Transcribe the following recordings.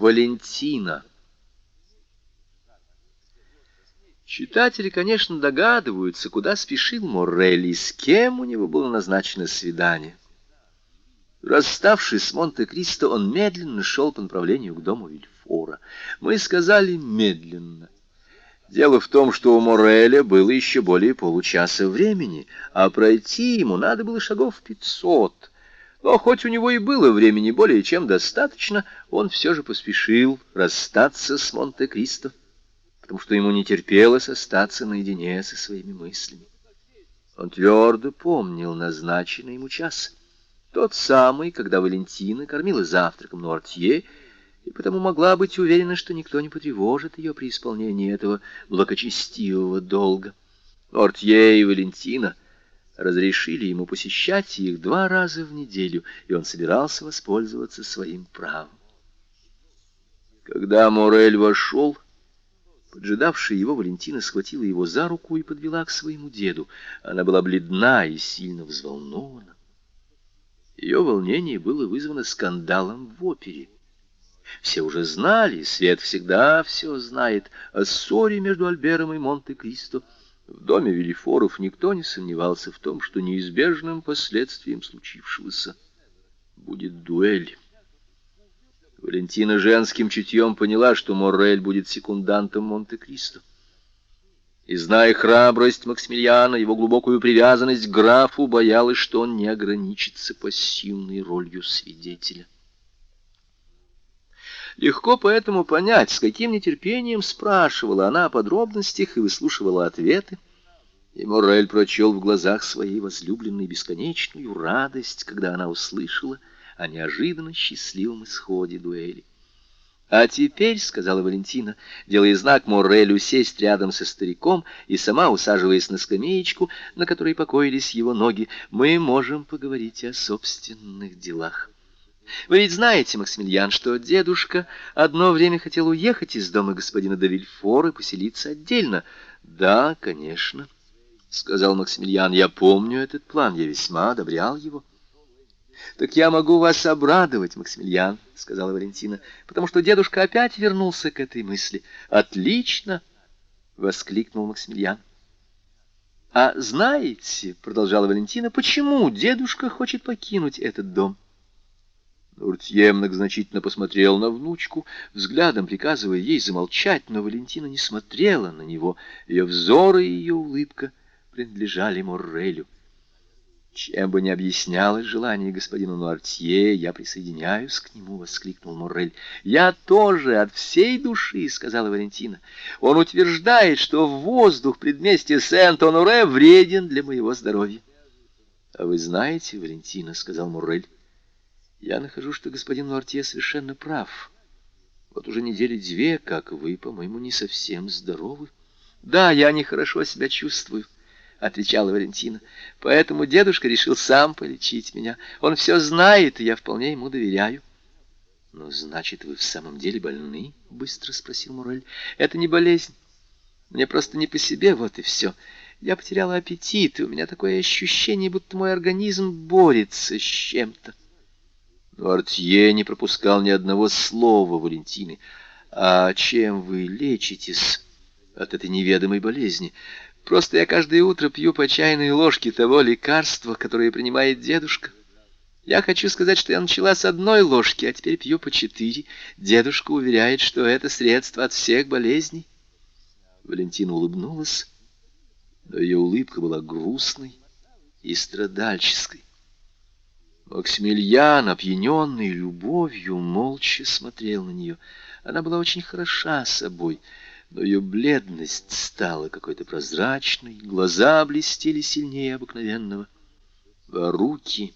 Валентина. Читатели, конечно, догадываются, куда спешил Моррель с кем у него было назначено свидание. Расставшись с Монте-Кристо, он медленно шел по направлению к дому Вильфора. Мы сказали «медленно». Дело в том, что у Мореля было еще более получаса времени, а пройти ему надо было шагов пятьсот. Но хоть у него и было времени более чем достаточно, он все же поспешил расстаться с Монте-Кристо, потому что ему не терпелось остаться наедине со своими мыслями. Он твердо помнил назначенный ему час, тот самый, когда Валентина кормила завтраком Нуартье, и потому могла быть уверена, что никто не потревожит ее при исполнении этого благочестивого долга. Нуартье и Валентина — разрешили ему посещать их два раза в неделю, и он собирался воспользоваться своим правом. Когда Морель вошел, поджидавшая его Валентина схватила его за руку и подвела к своему деду. Она была бледна и сильно взволнована. Ее волнение было вызвано скандалом в опере. Все уже знали, Свет всегда все знает, о ссоре между Альбером и Монте-Кристо, в доме Велифоров никто не сомневался в том, что неизбежным последствием случившегося будет дуэль. Валентина женским чутьем поняла, что Моррель будет секундантом Монте-Кристо. И, зная храбрость Максимилиана, его глубокую привязанность к графу, боялась, что он не ограничится пассивной ролью свидетеля. Легко поэтому понять, с каким нетерпением спрашивала она о подробностях и выслушивала ответы. И Моррель прочел в глазах своей возлюбленной бесконечную радость, когда она услышала о неожиданно счастливом исходе дуэли. «А теперь», — сказала Валентина, делая знак Моррелю сесть рядом со стариком и сама усаживаясь на скамеечку, на которой покоились его ноги, — «мы можем поговорить о собственных делах». Вы ведь знаете, Максимилиан, что дедушка одно время хотел уехать из дома господина Давильфор и поселиться отдельно. Да, конечно, — сказал Максимилиан, — я помню этот план, я весьма одобрял его. «Так я могу вас обрадовать, Максимилиан», — сказала Валентина, «потому что дедушка опять вернулся к этой мысли». «Отлично!» — воскликнул Максимилиан. «А знаете, — продолжала Валентина, — почему дедушка хочет покинуть этот дом?» Уртье многозначительно посмотрел на внучку, взглядом приказывая ей замолчать, но Валентина не смотрела на него. Ее взоры и ее улыбка принадлежали Моррелю. «Чем бы ни объяснялось желание господина Нуартье, я присоединяюсь к нему», — воскликнул Моррель. «Я тоже от всей души», — сказала Валентина. «Он утверждает, что воздух предместья Сент-Оноре вреден для моего здоровья». «А вы знаете, Валентина», — сказал Моррель, — я нахожу, что господин Нуартье совершенно прав. Вот уже недели две, как вы, по-моему, не совсем здоровы. Да, я нехорошо себя чувствую, — отвечала Валентина. Поэтому дедушка решил сам полечить меня. Он все знает, и я вполне ему доверяю. «Ну, значит, вы в самом деле больны?» — быстро спросил Мурель. «Это не болезнь. Мне просто не по себе, вот и все. Я потеряла аппетит, и у меня такое ощущение, будто мой организм борется с чем-то». Но Артье не пропускал ни одного слова Валентины. «А чем вы лечитесь от этой неведомой болезни? Просто я каждое утро пью по чайной ложке того лекарства, которое принимает дедушка. Я хочу сказать, что я начала с одной ложки, а теперь пью по четыре. Дедушка уверяет, что это средство от всех болезней». Валентина улыбнулась, но ее улыбка была грустной и страдальческой. Максимилиан, опьяненный любовью, молча смотрел на нее. Она была очень хороша собой, но ее бледность стала какой-то прозрачной, глаза блестели сильнее обыкновенного, а руки,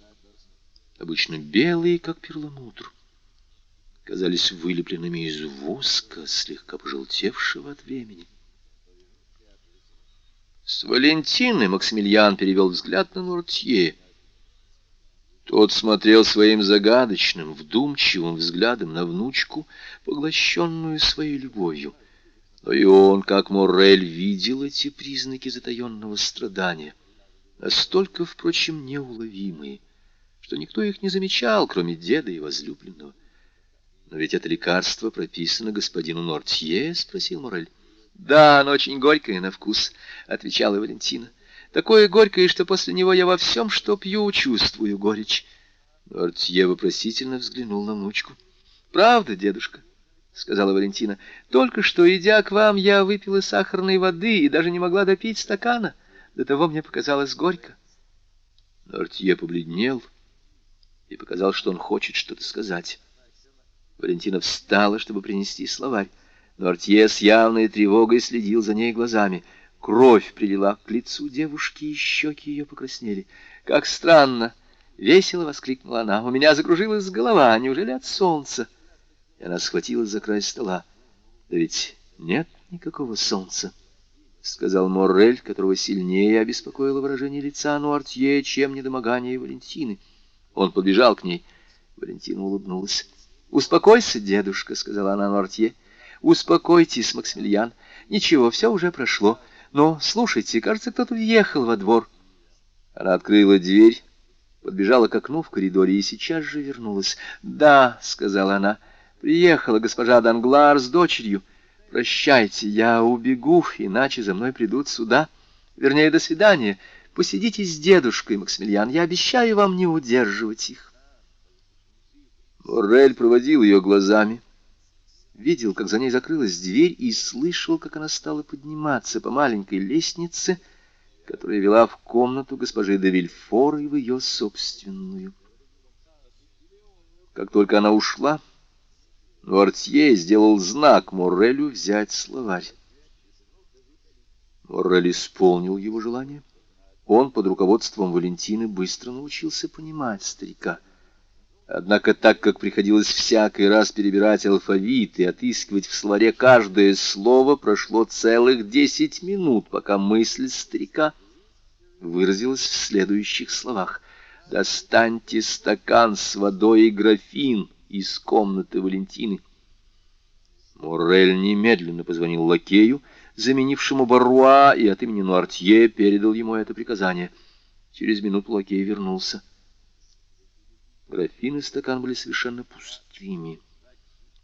обычно белые, как перламутр, казались вылепленными из воска, слегка пожелтевшего от времени. С Валентины Максимилиан перевел взгляд на Нортье — тот смотрел своим загадочным, вдумчивым взглядом на внучку, поглощенную своей любовью. Но и он, как Моррель, видел эти признаки затаенного страдания, настолько, впрочем, неуловимые, что никто их не замечал, кроме деда и возлюбленного. Но ведь это лекарство прописано господину Нортье, спросил Морель. Да, оно очень горькое на вкус, отвечала Валентина. Такое горькое, что после него я во всем, что пью, чувствую горечь. Нортье вопросительно взглянул на внучку. Правда, дедушка? — сказала Валентина. — Только что, идя к вам, я выпила сахарной воды и даже не могла допить стакана. До того мне показалось горько. Нортье побледнел и показал, что он хочет что-то сказать. Валентина встала, чтобы принести словарь. Но Артье с явной тревогой следил за ней глазами. Кровь прилила к лицу девушки, и щеки ее покраснели. «Как странно!» — весело воскликнула она. «У меня закружилась голова. Неужели от солнца?» И она схватилась за край стола. «Да ведь нет никакого солнца», — сказал Моррель, которого сильнее обеспокоило выражение лица Нуартье, чем недомогание Валентины. Он подбежал к ней. Валентина улыбнулась. «Успокойся, дедушка», — сказала она Нортье. «Успокойтесь, Максимилиан. Ничего, все уже прошло. Но, слушайте, кажется, кто-то въехал во двор». Она открыла дверь, подбежала к окну в коридоре и сейчас же вернулась. «Да», — сказала она, — «приехала госпожа Данглар с дочерью. Прощайте, я убегу, иначе за мной придут сюда. Вернее, до свидания. Посидите с дедушкой, Максимилиан, я обещаю вам не удерживать их». Моррель проводил ее глазами, видел, как за ней закрылась дверь, и слышал, как она стала подниматься по маленькой лестнице, которая вела в комнату госпожи де Вильфор и в ее собственную. Как только она ушла, Нуартье сделал знак Моррелю взять словарь. Моррель исполнил его желание. Он под руководством Валентины быстро научился понимать старика — Однако так как приходилось всякий раз перебирать алфавит и отыскивать в словаре каждое слово, прошло целых десять минут, пока мысль старика выразилась в следующих словах. «Достаньте стакан с водой и графин из комнаты Валентины». Моррель немедленно позвонил лакею, заменившему Баруа, и от имени Нуартье передал ему это приказание. Через минуту лакей вернулся. Графин и стакан были совершенно пустыми.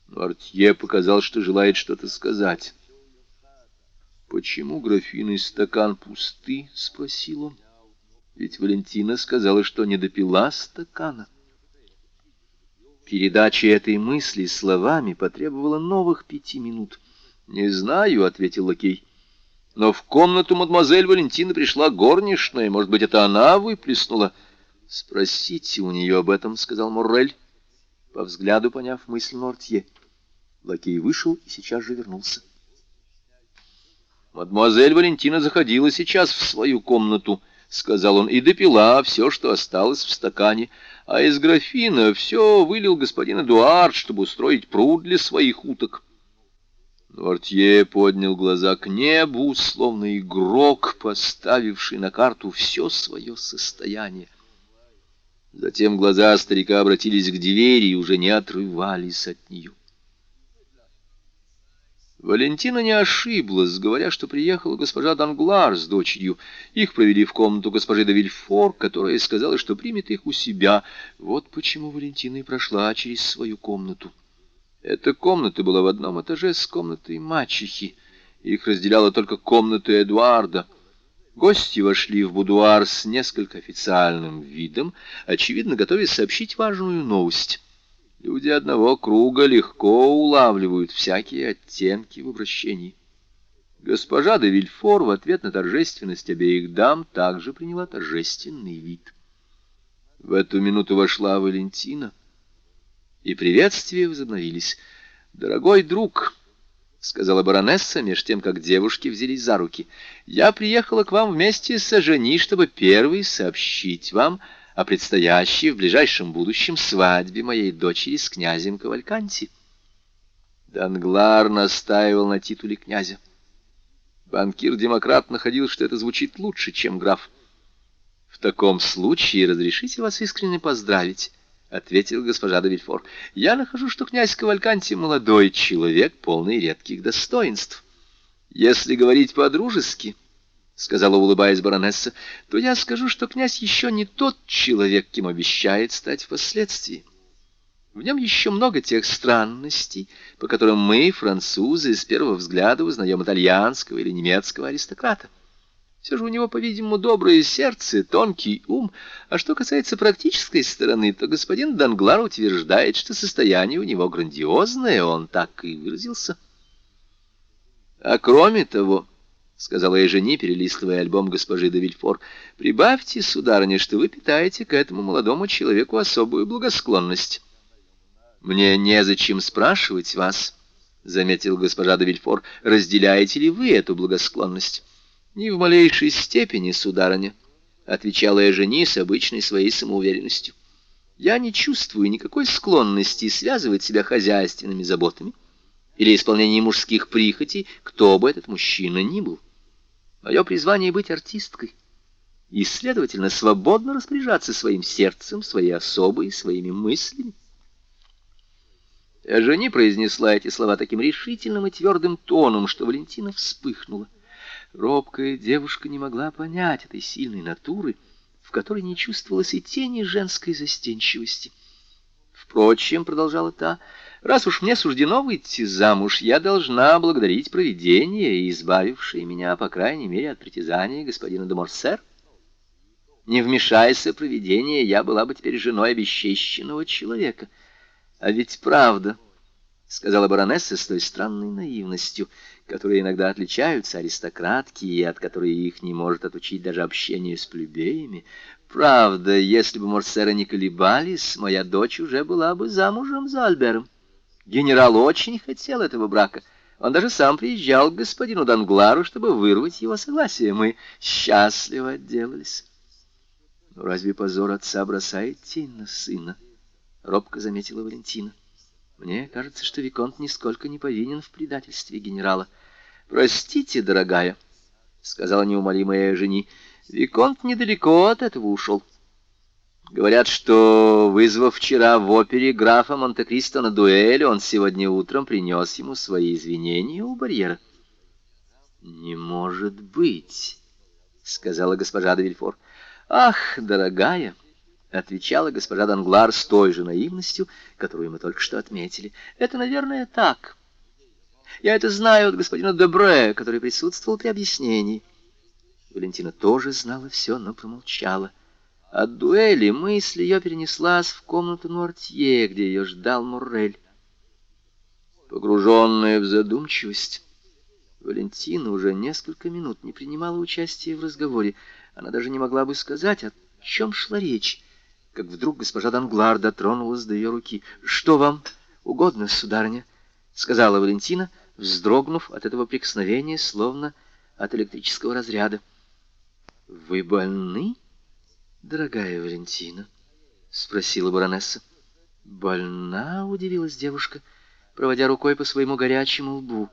Но Артье показал, что желает что-то сказать. «Почему графин и стакан пусты?» — спросил он. «Ведь Валентина сказала, что не допила стакана». Передача этой мысли словами потребовала новых пяти минут. «Не знаю», — ответил лакей. «Но в комнату мадемуазель Валентина пришла горничная. Может быть, это она выплеснула...» «Спросите у нее об этом», — сказал Моррель, по взгляду поняв мысль Нортье. Лакей вышел и сейчас же вернулся. «Мадемуазель Валентина заходила сейчас в свою комнату», — сказал он, — «и допила все, что осталось в стакане, а из графина все вылил господин Эдуард, чтобы устроить пруд для своих уток». Нортье поднял глаза к небу, словно игрок, поставивший на карту все свое состояние. Затем глаза старика обратились к двери и уже не отрывались от нее. Валентина не ошиблась, говоря, что приехала госпожа Данглар с дочерью. Их провели в комнату госпожи де Вильфор, которая сказала, что примет их у себя. Вот почему Валентина и прошла через свою комнату. Эта комната была в одном этаже с комнатой мачехи. Их разделяла только комната Эдуарда — Гости вошли в будуар с несколько официальным видом, очевидно, готовясь сообщить важную новость. Люди одного круга легко улавливают всякие оттенки в обращении. Госпожа де Вильфор в ответ на торжественность обеих дам также приняла торжественный вид. В эту минуту вошла Валентина, и приветствия возобновились. «Дорогой друг!» — сказала баронесса, меж тем, как девушки взялись за руки. «Я приехала к вам вместе с Ажени, чтобы первый сообщить вам о предстоящей в ближайшем будущем свадьбе моей дочери с князем Кавальканти». Данглар настаивал на титуле князя. Банкир-демократ находил, что это звучит лучше, чем граф. «В таком случае разрешите вас искренне поздравить». — ответил госпожа де Я нахожу, что князь Кавальканти молодой человек, полный редких достоинств. Если говорить по-дружески, — сказала, улыбаясь баронесса, — то я скажу, что князь еще не тот человек, кем обещает стать впоследствии. В нем еще много тех странностей, по которым мы, французы, с первого взгляда узнаем итальянского или немецкого аристократа. Все же у него, по-видимому, доброе сердце, тонкий ум. А что касается практической стороны, то господин Данглар утверждает, что состояние у него грандиозное, он так и выразился. А кроме того, — сказала я жени, перелистывая альбом госпожи де Вильфор, — прибавьте, сударыня, что вы питаете к этому молодому человеку особую благосклонность. Мне незачем спрашивать вас, — заметил госпожа де Вильфор, — разделяете ли вы эту благосклонность? Ни в малейшей степени, сударыня, — отвечала я жени с обычной своей самоуверенностью. Я не чувствую никакой склонности связывать себя хозяйственными заботами или исполнением мужских прихотей, кто бы этот мужчина ни был. Мое призвание — быть артисткой и, следовательно, свободно распоряжаться своим сердцем, своей особой, своими мыслями. Жени произнесла эти слова таким решительным и твердым тоном, что Валентина вспыхнула. Робкая девушка не могла понять этой сильной натуры, в которой не чувствовалось и тени женской застенчивости. Впрочем, продолжала та, раз уж мне суждено выйти замуж, я должна благодарить провидение, избавившее меня, по крайней мере, от притязаний господина де Морсер. Не вмешайся, провидение, я была бы теперь женой обесчещенного человека — а ведь правда, — сказала баронесса с той странной наивностью, которой иногда отличаются аристократки и от которой их не может отучить даже общение с плебеями. Правда, если бы Морсера не колебались, моя дочь уже была бы замужем за Альбером. Генерал очень хотел этого брака. Он даже сам приезжал к господину Данглару, чтобы вырвать его согласие. Мы счастливо отделались. Но разве позор отца бросает тень на сына? — робко заметила Валентина. «Мне кажется, что Виконт нисколько не повинен в предательстве генерала». «Простите, дорогая», — сказала неумолимая жени, — «Виконт недалеко от этого ушел». Говорят, что, вызвав вчера в опере графа Монте-Кристо на дуэль, он сегодня утром принес ему свои извинения у барьера. «Не может быть», — сказала госпожа де Вильфор. «Ах, дорогая», — отвечала госпожа Данглар с той же наивностью, которую мы только что отметили. «Это, наверное, так. Я это знаю от господина Дебре, который присутствовал при объяснении». Валентина тоже знала все, но промолчала. От дуэли мысль ее перенеслась в комнату Нуартье, где ее ждал Моррель. Погруженная в задумчивость, Валентина уже несколько минут не принимала участия в разговоре. Она даже не могла бы сказать, о чем шла речь как вдруг госпожа Данглар дотронулась до ее руки. «Что вам угодно, сударыня?» — сказала Валентина, вздрогнув от этого прикосновения, словно от электрического разряда. «Вы больны, дорогая Валентина?» — спросила баронесса. «Больна?» — удивилась девушка, проводя рукой по своему горячему лбу.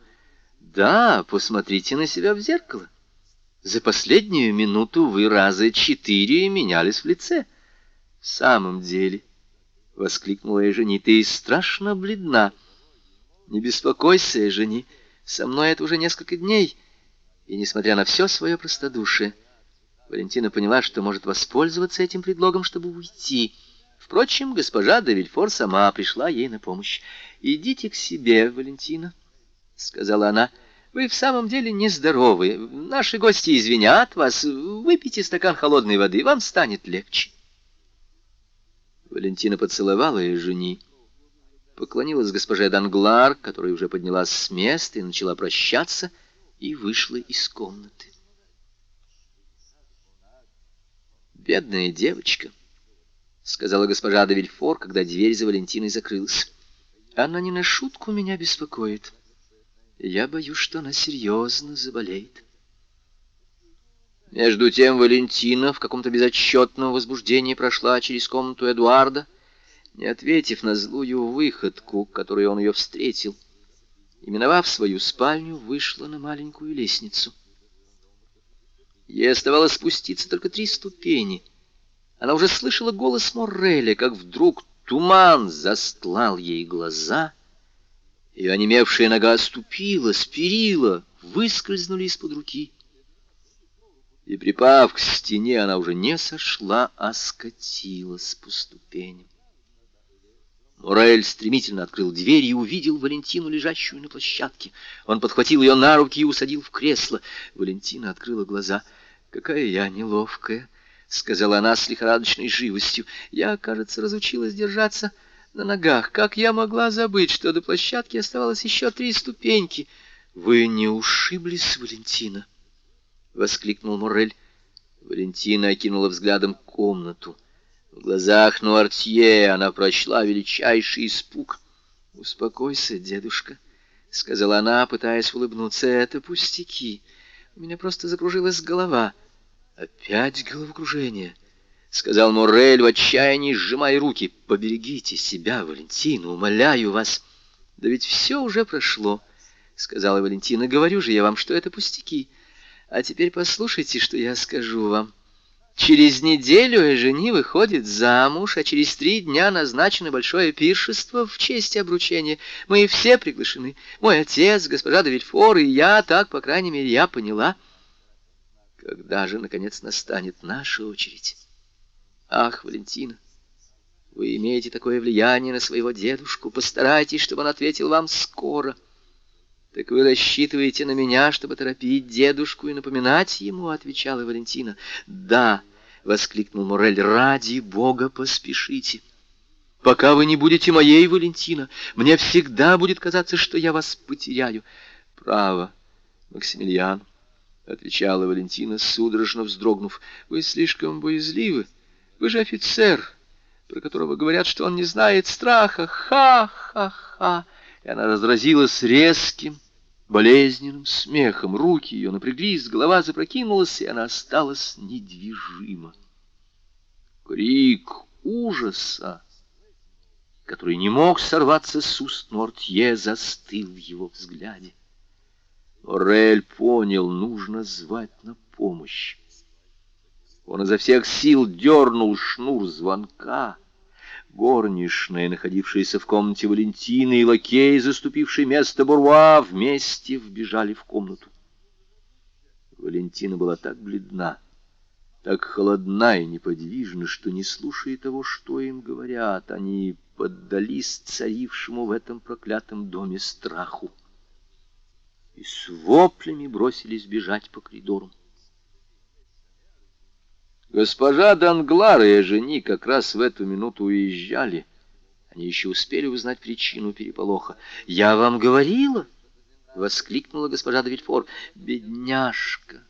«Да, посмотрите на себя в зеркало. За последнюю минуту вы раза четыре менялись в лице». «В самом деле», — воскликнула Эжени, — «ты страшно бледна. Не беспокойся, Эжени, со мной это уже несколько дней». И, несмотря на все свое простодушие, Валентина поняла, что может воспользоваться этим предлогом, чтобы уйти. Впрочем, госпожа де Вильфор сама пришла ей на помощь. «Идите к себе, Валентина», — сказала она. «Вы в самом деле нездоровы. Наши гости извинят вас. Выпейте стакан холодной воды, вам станет легче». Валентина поцеловала ее жени, поклонилась госпоже Данглар, которая уже поднялась с места и начала прощаться, и вышла из комнаты. «Бедная девочка», — сказала госпожа де Вильфор, когда дверь за Валентиной закрылась. «Она не на шутку меня беспокоит. Я боюсь, что она серьезно заболеет». Между тем Валентина в каком-то безотчетном возбуждении прошла через комнату Эдуарда, не ответив на злую выходку, которой он ее встретил. И, миновав свою спальню, вышла на маленькую лестницу. Ей оставалось спуститься только три ступени. Она уже слышала голос Морреля, как вдруг туман застлал ей глаза, и онемевшая нога оступила, спирила, выскользнули из-под руки — и, припав к стене, она уже не сошла, а скатилась по ступеням. Морель стремительно открыл дверь и увидел Валентину, лежащую на площадке. Он подхватил ее на руки и усадил в кресло. Валентина открыла глаза. «Какая я неловкая!» — сказала она с лихорадочной живостью. «Я, кажется, разучилась держаться на ногах. Как я могла забыть, что до площадки оставалось еще три ступеньки?» «Вы не ушиблись, Валентина?» — воскликнул Морель. Валентина окинула взглядом комнату. В глазах Нуартье она прочла величайший испуг. «Успокойся, дедушка», — сказала она, пытаясь улыбнуться. «Это пустяки. У меня просто закружилась голова». «Опять головокружение», — сказал Морель в отчаянии, сжимая руки. «Поберегите себя, Валентина, умоляю вас». «Да ведь все уже прошло», — сказала Валентина. «Говорю же я вам, что это пустяки. А теперь послушайте, что я скажу вам». Через неделю Эжени выходит замуж, а через три дня назначено большое пиршество в честь обручения. Мы все приглашены. Мой отец, госпожа де Вильфор и я, так, по крайней мере, я поняла. Когда же, наконец, настанет наша очередь? Ах, Валентина, вы имеете такое влияние на своего дедушку. Постарайтесь, чтобы он ответил вам скоро. Так вы рассчитываете на меня, чтобы торопить дедушку и напоминать ему, — отвечала Валентина. Да, — воскликнул Морель, — ради бога поспешите. Пока вы не будете моей, Валентина, мне всегда будет казаться, что я вас потеряю. Право, Максимилиан, — отвечала Валентина, судорожно вздрогнув, — вы слишком боязливы. Вы же офицер, про которого говорят, что он не знает страха. Ха-ха-ха! И она разразилась резким, болезненным смехом. Руки ее напряглись, голова запрокинулась, и она осталась недвижима. Крик ужаса, который не мог сорваться с уст Нортье, застыл в его взгляде. Морель понял, нужно звать на помощь. Он изо всех сил дернул шнур звонка, Горничная, находившаяся в комнате Валентины, и лакей, заступивший место Бурва, вместе вбежали в комнату. Валентина была так бледна, так холодна и неподвижна, что, не слушая того, что им говорят, они поддались царившему в этом проклятом доме страху и с воплями бросились бежать по коридору. Госпожа Данглар и жени как раз в эту минуту уезжали. Они еще успели узнать причину переполоха. «Я вам говорила!» — воскликнула госпожа Давильфор. «Бедняжка!»